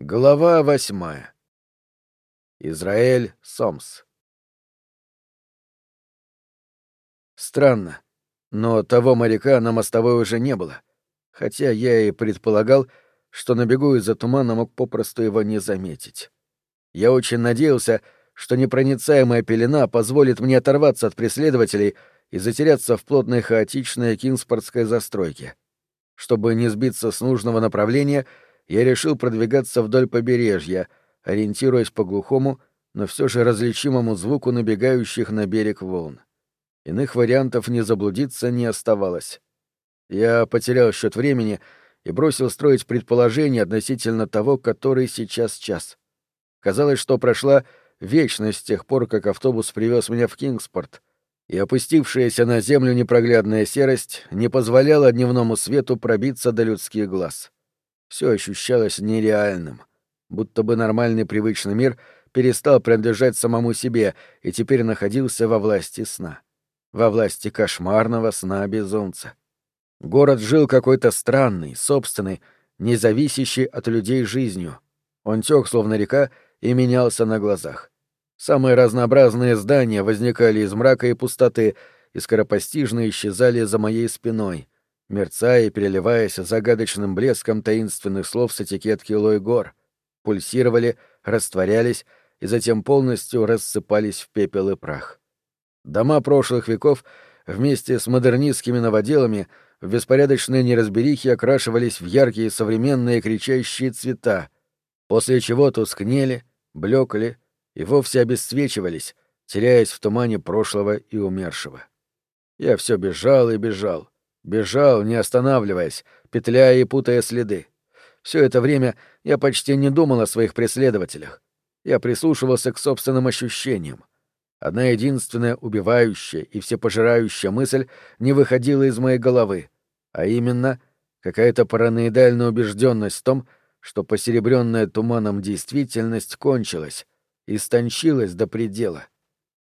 Глава восьмая. Израиль Сомс. Странно, но того моряка на мостовой уже не было, хотя я и предполагал, что на бегу из-за тумана мог попросту его не заметить. Я очень надеялся, что непроницаемая пелена позволит мне оторваться от преследователей и затеряться в плотной хаотичной кинспортской застройке. Чтобы не сбиться с нужного направления — я решил продвигаться вдоль побережья, ориентируясь по глухому, но все же различимому звуку набегающих на берег волн. Иных вариантов не заблудиться не оставалось. Я потерял счет времени и бросил строить предположения относительно того, который сейчас час. Казалось, что прошла вечность с тех пор, как автобус привез меня в Кингспорт, и опустившаяся на землю непроглядная серость не позволяла дневному свету пробиться до людских глаз. Все ощущалось нереальным, будто бы нормальный привычный мир перестал принадлежать самому себе и теперь находился во власти сна. Во власти кошмарного сна безумца. Город жил какой-то странный, собственный, независящий от людей жизнью. Он тек, словно река, и менялся на глазах. Самые разнообразные здания возникали из мрака и пустоты и скоропостижно исчезали за моей спиной — мерцая и переливаясь загадочным блеском таинственных слов с этикетки Лойгор, пульсировали, растворялись и затем полностью рассыпались в пепел и прах. Дома прошлых веков вместе с модернистскими новоделами в беспорядочные неразберихи окрашивались в яркие современные кричащие цвета, после чего тускнели, блекли и вовсе обесцвечивались, теряясь в тумане прошлого и умершего. Я все бежал и бежал — Бежал, не останавливаясь, петляя и путая следы. Все это время я почти не думал о своих преследователях. Я прислушивался к собственным ощущениям. Одна единственная убивающая и всепожирающая мысль не выходила из моей головы, а именно какая-то параноидальная убежденность в том, что посеребренная туманом действительность кончилась, истончилась до предела.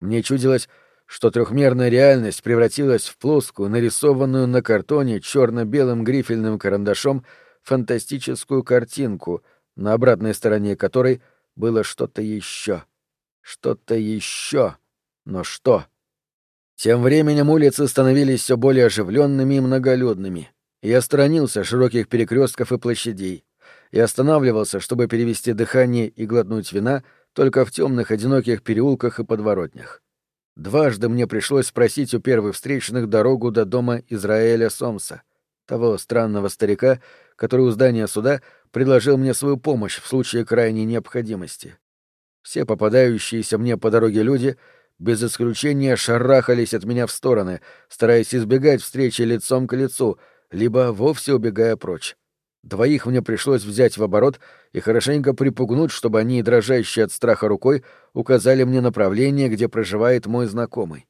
Мне чудилось, что трехмерная реальность превратилась в плоскую, нарисованную на картоне черно-белым грифельным карандашом фантастическую картинку, на обратной стороне которой было что-то еще. Что-то еще. Но что? Тем временем улицы становились все более оживленными и многолюдными. Я сторонился широких перекрестков и площадей. И останавливался, чтобы перевести дыхание и глотнуть вина только в темных одиноких переулках и подворотнях. Дважды мне пришлось спросить у первых встречных дорогу до дома Израиля Сомса, того странного старика, который у здания суда предложил мне свою помощь в случае крайней необходимости. Все попадающиеся мне по дороге люди без исключения шарахались от меня в стороны, стараясь избегать встречи лицом к лицу, либо вовсе убегая прочь. Двоих мне пришлось взять в оборот и хорошенько припугнуть, чтобы они, дрожащие от страха рукой, указали мне направление, где проживает мой знакомый.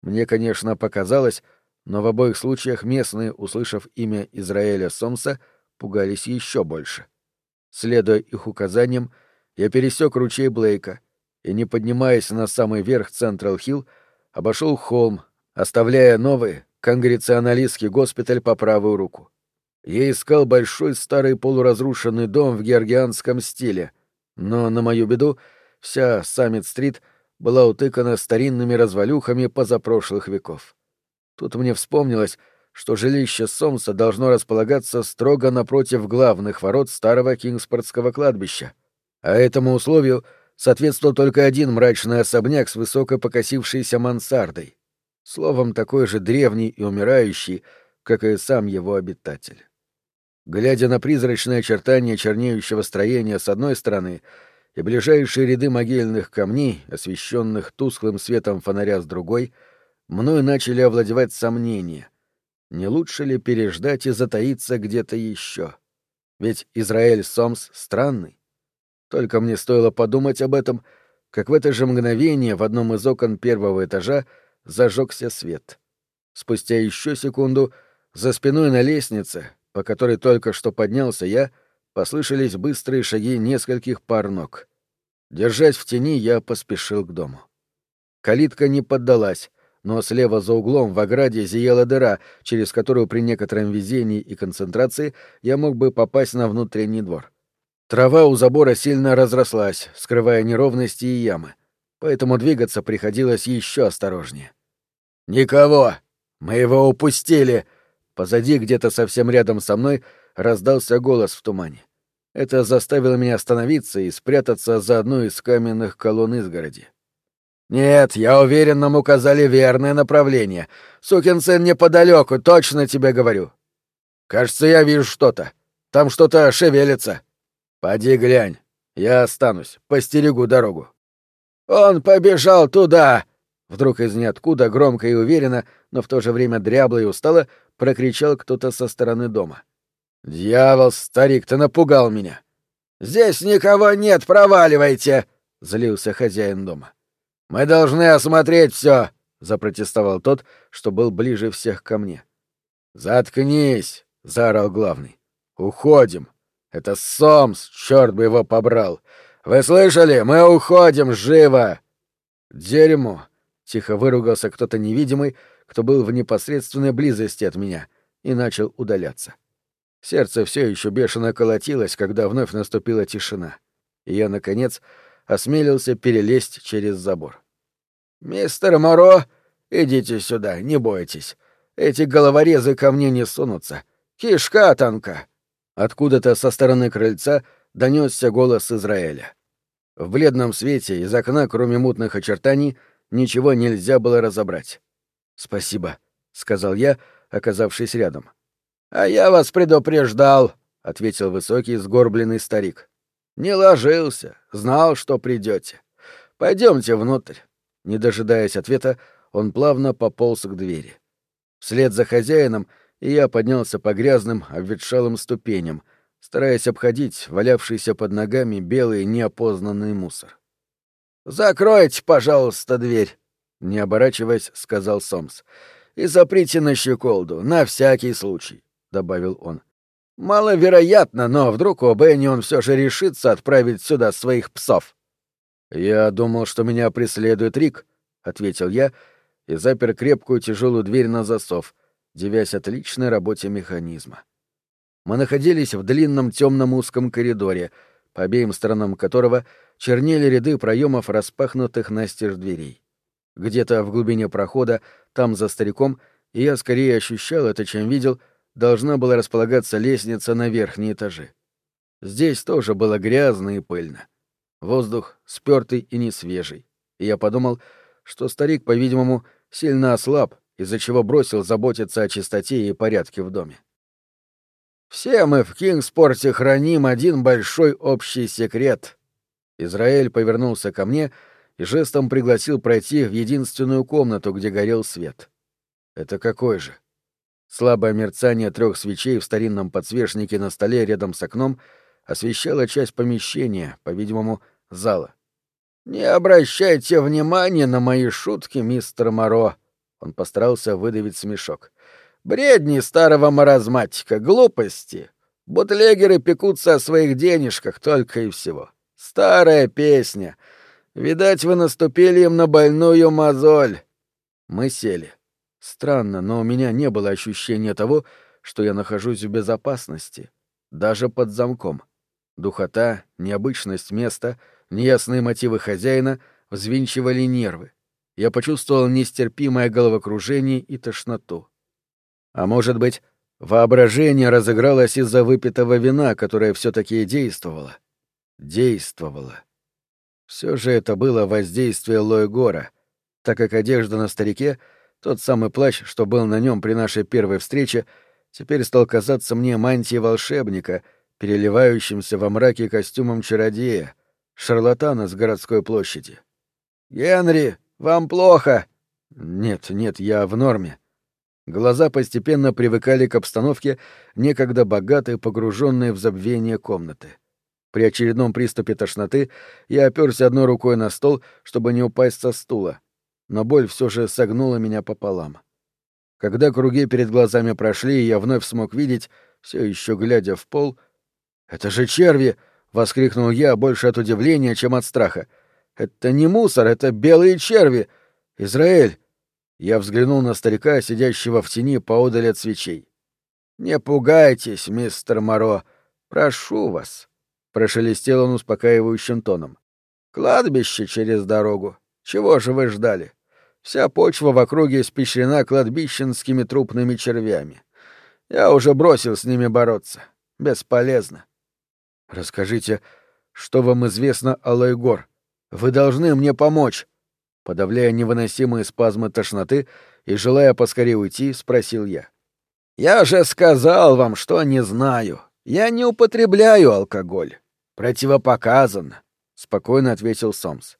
Мне, конечно, показалось, но в обоих случаях местные, услышав имя Израиля Сомса, пугались еще больше. Следуя их указаниям, я пересек ручей Блейка и, не поднимаясь на самый верх Централ-Хилл, обошел холм, оставляя новый конгреционалистский госпиталь по правую руку. Я искал большой старый полуразрушенный дом в георгианском стиле, но, на мою беду, вся Саммит-стрит была утыкана старинными развалюхами позапрошлых веков. Тут мне вспомнилось, что жилище Сомса должно располагаться строго напротив главных ворот старого Кингспортского кладбища, а этому условию соответствовал только один мрачный особняк с высоко покосившейся мансардой, словом, такой же древний и умирающий, как и сам его обитатель. Глядя на призрачное очертание чернеющего строения с одной стороны и ближайшие ряды могильных камней, освещенных тусклым светом фонаря с другой, мною начали овладевать сомнения. Не лучше ли переждать и затаиться где-то еще? Ведь Израиль Сомс странный. Только мне стоило подумать об этом, как в это же мгновение в одном из окон первого этажа зажегся свет. Спустя еще секунду за спиной на лестнице, по которой только что поднялся я, послышались быстрые шаги нескольких пар ног. Держась в тени, я поспешил к дому. Калитка не поддалась, но слева за углом в ограде зияла дыра, через которую при некотором везении и концентрации я мог бы попасть на внутренний двор. Трава у забора сильно разрослась, скрывая неровности и ямы, поэтому двигаться приходилось еще осторожнее. «Никого! Мы его упустили!» Позади, где-то совсем рядом со мной, раздался голос в тумане. Это заставило меня остановиться и спрятаться за одну из каменных колонн изгороди. «Нет, я уверен, нам указали верное направление. Сукин сын неподалеку, точно тебе говорю. Кажется, я вижу что-то. Там что-то шевелится. Поди глянь. Я останусь, постерегу дорогу». «Он побежал туда!» Вдруг из ниоткуда громко и уверенно, но в то же время дрябло и устало, прокричал кто-то со стороны дома. «Дьявол, старик, ты напугал меня!» «Здесь никого нет, проваливайте!» — злился хозяин дома. «Мы должны осмотреть все!» — запротестовал тот, что был ближе всех ко мне. «Заткнись!» — заорал главный. «Уходим! Это Сомс, черт бы его побрал! Вы слышали? Мы уходим, живо!» «Дерьмо!» — тихо выругался кто-то невидимый, кто был в непосредственной близости от меня, и начал удаляться. Сердце все еще бешено колотилось, когда вновь наступила тишина, и я, наконец, осмелился перелезть через забор. «Мистер Моро, идите сюда, не бойтесь. Эти головорезы ко мне не сунутся. Кишка танка!» Откуда-то со стороны крыльца донесся голос Израиля. В бледном свете из окна, кроме мутных очертаний, ничего нельзя было разобрать. «Спасибо», — сказал я, оказавшись рядом. «А я вас предупреждал», — ответил высокий сгорбленный старик. «Не ложился, знал, что придете. Пойдемте внутрь». Не дожидаясь ответа, он плавно пополз к двери. Вслед за хозяином я поднялся по грязным, обветшалым ступеням, стараясь обходить валявшийся под ногами белый неопознанный мусор. «Закройте, пожалуйста, дверь», — не оборачиваясь, сказал Сомс. «И заприте на щеколду, на всякий случай». — добавил он. «Маловероятно, но вдруг у Бенни он все же решится отправить сюда своих псов». «Я думал, что меня преследует Рик», — ответил я и запер крепкую тяжелую дверь на засов, девясь отличной работе механизма. Мы находились в длинном темном узком коридоре, по обеим сторонам которого чернели ряды проемов распахнутых настежь дверей. Где-то в глубине прохода, там за стариком, и я скорее ощущал это, чем видел — должна была располагаться лестница на верхние этажи. Здесь тоже было грязно и пыльно. Воздух спёртый и несвежий. И я подумал, что старик, по-видимому, сильно ослаб, из-за чего бросил заботиться о чистоте и порядке в доме. «Все мы в Кингспорте храним один большой общий секрет». Израиль повернулся ко мне и жестом пригласил пройти в единственную комнату, где горел свет. «Это какой же?» Слабое мерцание трех свечей в старинном подсвечнике на столе рядом с окном освещало часть помещения, по-видимому, зала. «Не обращайте внимания на мои шутки, мистер Моро», — он постарался выдавить смешок. «Бредни старого маразматика, глупости. Бутлегеры пекутся о своих денежках только и всего. Старая песня. Видать, вы наступили им на больную мозоль». Мы сели. Странно, но у меня не было ощущения того, что я нахожусь в безопасности, даже под замком. Духота, необычность места, неясные мотивы хозяина взвинчивали нервы. Я почувствовал нестерпимое головокружение и тошноту. А может быть, воображение разыгралось из-за выпитого вина, которое все-таки действовало. Действовало. Все же это было воздействие Лойгора, так как одежда на старике — тот самый плащ, что был на нем при нашей первой встрече, теперь стал казаться мне мантией волшебника, переливающимся во мраке костюмом чародея, шарлатана с городской площади. «Генри, вам плохо!» «Нет, нет, я в норме». Глаза постепенно привыкали к обстановке, некогда богатой, погруженной в забвение комнаты. При очередном приступе тошноты я оперся одной рукой на стол, чтобы не упасть со стула, но боль все же согнула меня пополам. Когда круги перед глазами прошли, и я вновь смог видеть, все еще глядя в пол... «Это же черви!» — воскликнул я больше от удивления, чем от страха. «Это не мусор, это белые черви! Израиль!» Я взглянул на старика, сидящего в тени поодаль от свечей. «Не пугайтесь, мистер Моро, прошу вас». — прошелестел он успокаивающим тоном. «Кладбище через дорогу. Чего же вы ждали? Вся почва в округе испещрена кладбищенскими трупными червями. Я уже бросил с ними бороться. Бесполезно. Расскажите, что вам известно о Лайгор? Вы должны мне помочь. Подавляя невыносимые спазмы тошноты и желая поскорее уйти, спросил я. Я же сказал вам, что не знаю. Я не употребляю алкоголь. Противопоказано, спокойно ответил Сомс.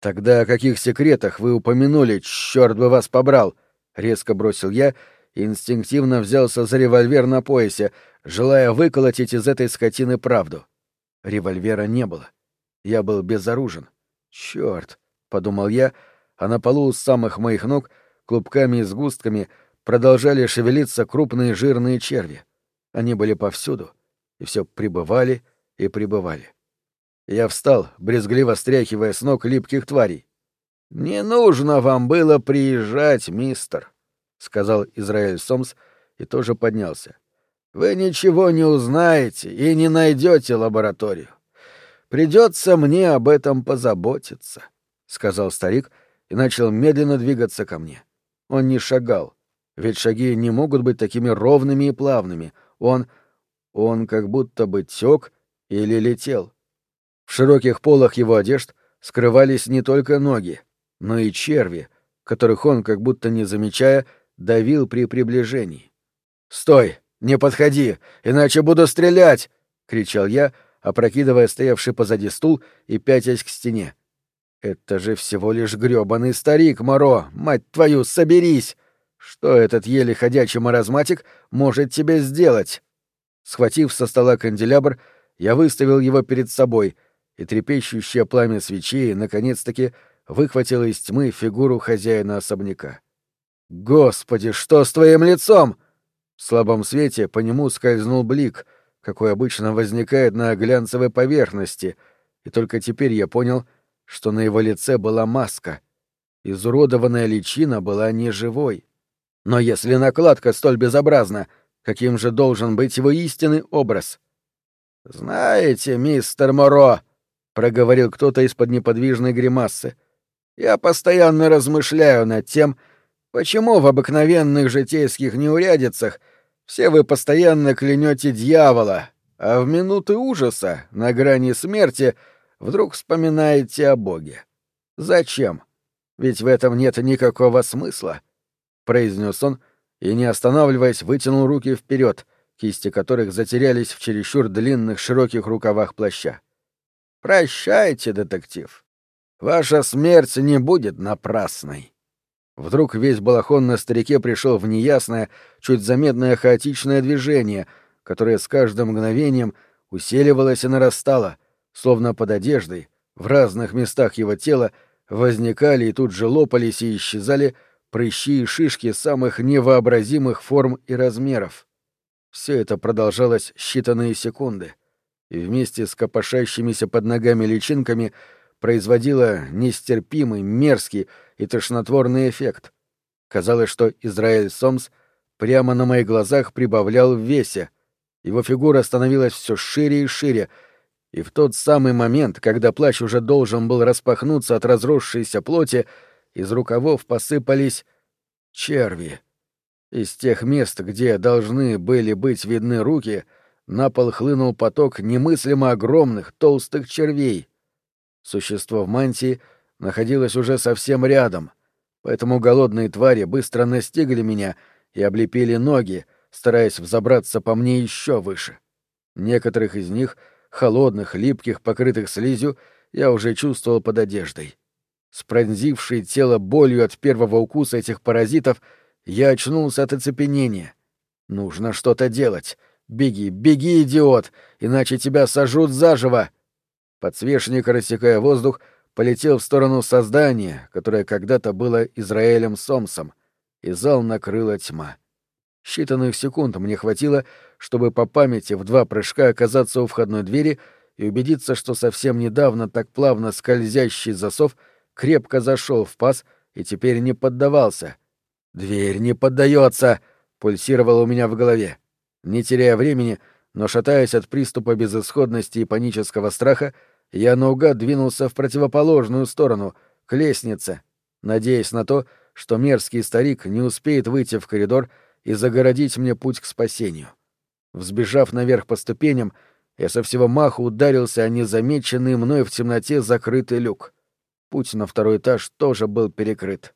Тогда о каких секретах вы упомянули, черт бы вас побрал? резко бросил я и инстинктивно взялся за револьвер на поясе, желая выколотить из этой скотины правду. Револьвера не было. Я был безоружен. Черт, подумал я, а на полу у самых моих ног клубками и сгустками продолжали шевелиться крупные жирные черви. Они были повсюду, и все прибывали и прибывали. Я встал, брезгливо стряхивая с ног липких тварей. «Не нужно вам было приезжать, мистер», — сказал Израиль Сомс и тоже поднялся. «Вы ничего не узнаете и не найдете лабораторию. Придется мне об этом позаботиться», — сказал старик и начал медленно двигаться ко мне. Он не шагал, ведь шаги не могут быть такими ровными и плавными. Он... он как будто бы тек или летел. В широких полах его одежд скрывались не только ноги, но и черви, которых он, как будто не замечая, давил при приближении. «Стой! Не подходи! Иначе буду стрелять!» — кричал я, опрокидывая стоявший позади стул и пятясь к стене. «Это же всего лишь грёбаный старик, Моро! Мать твою, соберись! Что этот еле ходячий маразматик может тебе сделать?» Схватив со стола канделябр, я выставил его перед собой — и трепещущее пламя свечей наконец-таки выхватило из тьмы фигуру хозяина особняка. «Господи, что с твоим лицом?» В слабом свете по нему скользнул блик, какой обычно возникает на глянцевой поверхности, и только теперь я понял, что на его лице была маска. Изуродованная личина была не живой. Но если накладка столь безобразна, каким же должен быть его истинный образ? «Знаете, мистер Моро», — проговорил кто-то из-под неподвижной гримасы. «Я постоянно размышляю над тем, почему в обыкновенных житейских неурядицах все вы постоянно клянете дьявола, а в минуты ужаса, на грани смерти, вдруг вспоминаете о Боге. Зачем? Ведь в этом нет никакого смысла», — произнес он, и, не останавливаясь, вытянул руки вперед, кисти которых затерялись в чересчур длинных широких рукавах плаща. Прощайте, детектив. Ваша смерть не будет напрасной. Вдруг весь балахон на старике пришел в неясное, чуть заметное хаотичное движение, которое с каждым мгновением усиливалось и нарастало, словно под одеждой, в разных местах его тела возникали и тут же лопались и исчезали прыщи и шишки самых невообразимых форм и размеров. Все это продолжалось считанные секунды — и вместе с копошащимися под ногами личинками производила нестерпимый, мерзкий и тошнотворный эффект. Казалось, что Израиль Сомс прямо на моих глазах прибавлял в весе. Его фигура становилась все шире и шире, и в тот самый момент, когда плащ уже должен был распахнуться от разросшейся плоти, из рукавов посыпались черви. Из тех мест, где должны были быть видны руки — на пол хлынул поток немыслимо огромных толстых червей. Существо в мантии находилось уже совсем рядом, поэтому голодные твари быстро настигли меня и облепили ноги, стараясь взобраться по мне еще выше. Некоторых из них, холодных, липких, покрытых слизью, я уже чувствовал под одеждой. С тело болью от первого укуса этих паразитов я очнулся от оцепенения. Нужно что-то делать. Беги, беги, идиот, иначе тебя сожрут заживо. Подсвечник, рассекая воздух, полетел в сторону создания, которое когда-то было Израилем Сомсом, и зал накрыла тьма. Считанных секунд мне хватило, чтобы по памяти в два прыжка оказаться у входной двери и убедиться, что совсем недавно так плавно скользящий засов крепко зашел в паз и теперь не поддавался. «Дверь не поддается!» — пульсировало у меня в голове. Не теряя времени, но, шатаясь от приступа безысходности и панического страха, я наугад двинулся в противоположную сторону, к лестнице, надеясь на то, что мерзкий старик не успеет выйти в коридор и загородить мне путь к спасению. Взбежав наверх по ступеням, я со всего маху ударился о незамеченный мной в темноте закрытый люк. Путь на второй этаж тоже был перекрыт.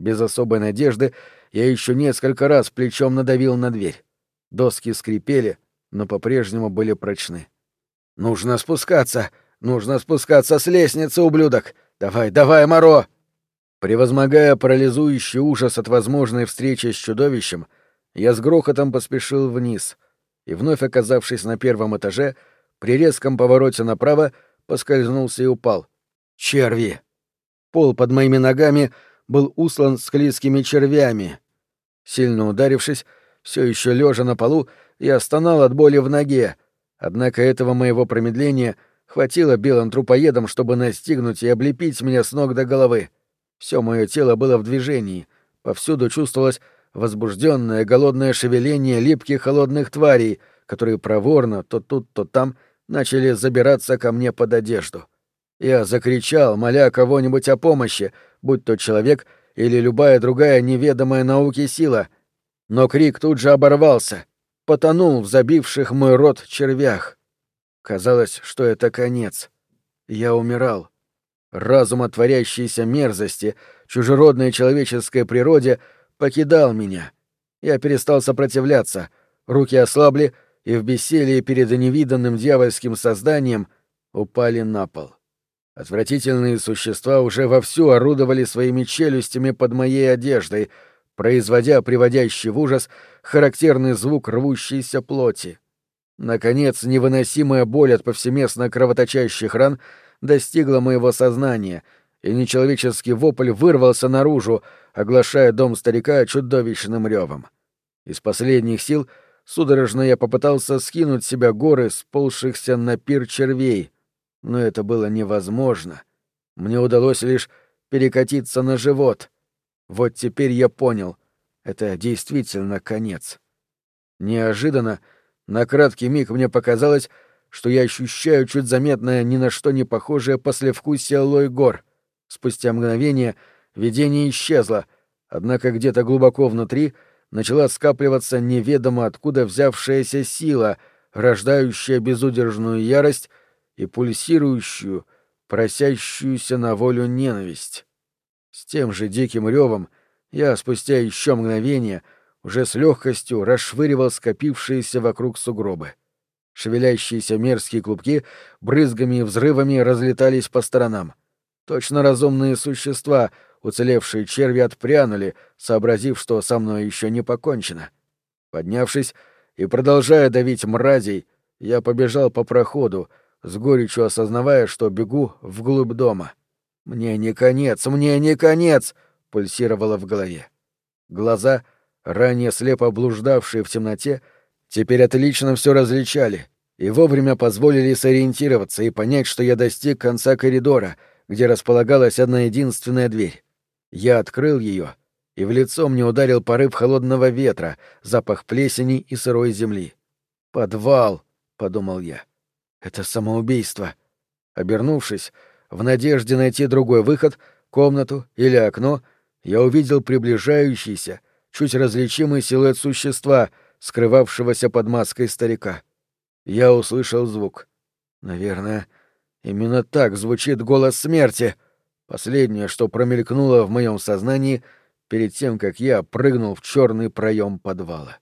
Без особой надежды я еще несколько раз плечом надавил на дверь. Доски скрипели, но по-прежнему были прочны. «Нужно спускаться! Нужно спускаться с лестницы, ублюдок! Давай, давай, Моро!» Превозмогая парализующий ужас от возможной встречи с чудовищем, я с грохотом поспешил вниз и, вновь оказавшись на первом этаже, при резком повороте направо поскользнулся и упал. Черви! Пол под моими ногами был услан склизкими червями. Сильно ударившись, все еще лежа на полу, я стонал от боли в ноге, однако этого моего промедления хватило белым трупоедам, чтобы настигнуть и облепить меня с ног до головы. Все мое тело было в движении, повсюду чувствовалось возбужденное голодное шевеление липких холодных тварей, которые проворно то тут, то там начали забираться ко мне под одежду. Я закричал, моля кого-нибудь о помощи, будь то человек или любая другая неведомая науке сила. Но крик тут же оборвался, потонул в забивших мой рот червях. Казалось, что это конец. Я умирал. Разум от творящейся мерзости, чужеродной человеческой природе покидал меня. Я перестал сопротивляться, руки ослабли и в бессилии перед невиданным дьявольским созданием упали на пол. Отвратительные существа уже вовсю орудовали своими челюстями под моей одеждой, производя приводящий в ужас характерный звук рвущейся плоти. Наконец, невыносимая боль от повсеместно кровоточащих ран достигла моего сознания, и нечеловеческий вопль вырвался наружу, оглашая дом старика чудовищным ревом. Из последних сил судорожно я попытался скинуть себя горы сползшихся на пир червей — но это было невозможно. Мне удалось лишь перекатиться на живот. Вот теперь я понял. Это действительно конец. Неожиданно, на краткий миг мне показалось, что я ощущаю чуть заметное, ни на что не похожее послевкусие лой гор. Спустя мгновение видение исчезло, однако где-то глубоко внутри начала скапливаться неведомо откуда взявшаяся сила, рождающая безудержную ярость и пульсирующую, просящуюся на волю ненависть. С тем же диким ревом я спустя еще мгновение уже с легкостью расшвыривал скопившиеся вокруг сугробы. Шевелящиеся мерзкие клубки брызгами и взрывами разлетались по сторонам. Точно разумные существа, уцелевшие черви, отпрянули, сообразив, что со мной еще не покончено. Поднявшись и продолжая давить мразей, я побежал по проходу, с горечью осознавая, что бегу вглубь дома. «Мне не конец, мне не конец!» — пульсировало в голове. Глаза, ранее слепо блуждавшие в темноте, теперь отлично все различали и вовремя позволили сориентироваться и понять, что я достиг конца коридора, где располагалась одна единственная дверь. Я открыл ее, и в лицо мне ударил порыв холодного ветра, запах плесени и сырой земли. «Подвал!» — подумал я. Это самоубийство. Обернувшись, в надежде найти другой выход, комнату или окно, я увидел приближающийся, чуть различимый силуэт существа, скрывавшегося под маской старика. Я услышал звук. Наверное, именно так звучит голос смерти. Последнее, что промелькнуло в моем сознании перед тем, как я прыгнул в черный проем подвала.